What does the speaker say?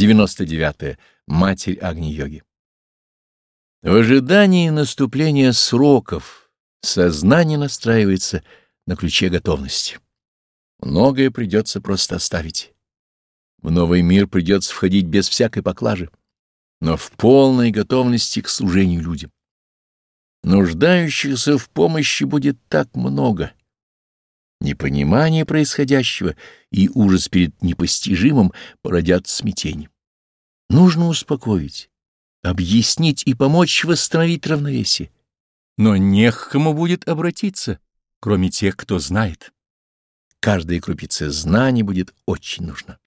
99. -е. Матерь Агни-йоги. В ожидании наступления сроков сознание настраивается на ключе готовности. Многое придется просто оставить. В новый мир придется входить без всякой поклажи, но в полной готовности к служению людям. Нуждающихся в помощи будет так много. Непонимание происходящего и ужас перед непостижимым породят смятение. Нужно успокоить, объяснить и помочь восстановить равновесие. Но не к кому будет обратиться, кроме тех, кто знает. Каждая крупица знаний будет очень нужна.